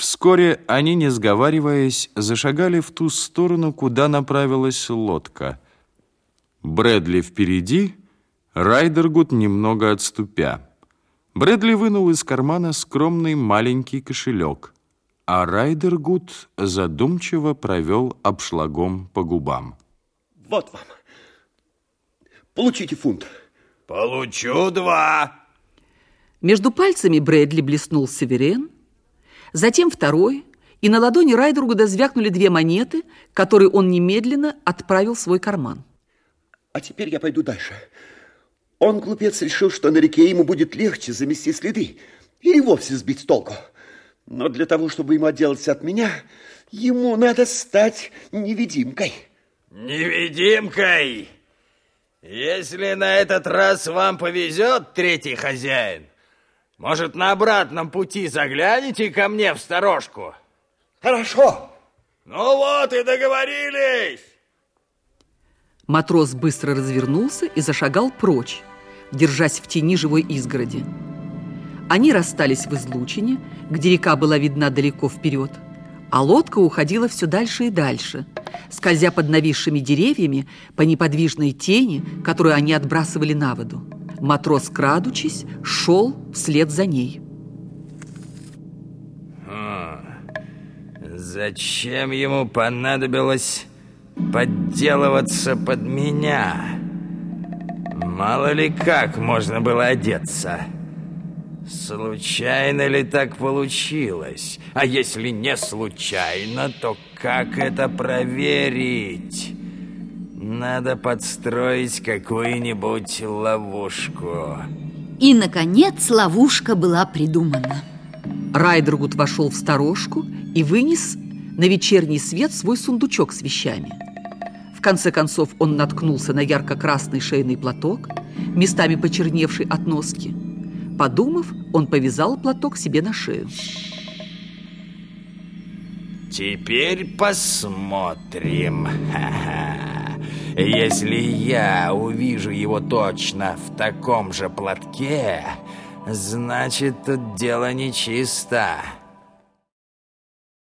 Вскоре они, не сговариваясь, зашагали в ту сторону, куда направилась лодка. Брэдли впереди, Райдергуд немного отступя. Брэдли вынул из кармана скромный маленький кошелек, а Райдергуд задумчиво провел обшлагом по губам. Вот вам. Получите фунт. Получу два. Между пальцами Брэдли блеснул северен, затем второй, и на ладони Райдергуда звякнули две монеты, которые он немедленно отправил в свой карман. А теперь я пойду дальше. Он, глупец, решил, что на реке ему будет легче замести следы или вовсе сбить с толку. Но для того, чтобы ему отделаться от меня, ему надо стать невидимкой. Невидимкой? Если на этот раз вам повезет, третий хозяин, может, на обратном пути загляните ко мне в сторожку? Хорошо. Ну вот и договорились. Матрос быстро развернулся и зашагал прочь, держась в тени живой изгороди. Они расстались в излучине, где река была видна далеко вперед, а лодка уходила все дальше и дальше, скользя под нависшими деревьями по неподвижной тени, которую они отбрасывали на воду. Матрос, крадучись, шел вслед за ней. Зачем ему понадобилось подделываться под меня? Мало ли как можно было одеться. Случайно ли так получилось? А если не случайно, то как это проверить? Надо подстроить какую-нибудь ловушку. И, наконец, ловушка была придумана. Райдергут вошел в сторожку и вынес на вечерний свет свой сундучок с вещами. В конце концов он наткнулся на ярко-красный шейный платок, местами почерневший от носки. Подумав, он повязал платок себе на шею. Теперь посмотрим. Ха-ха. Если я увижу его точно в таком же платке, значит, тут дело нечисто.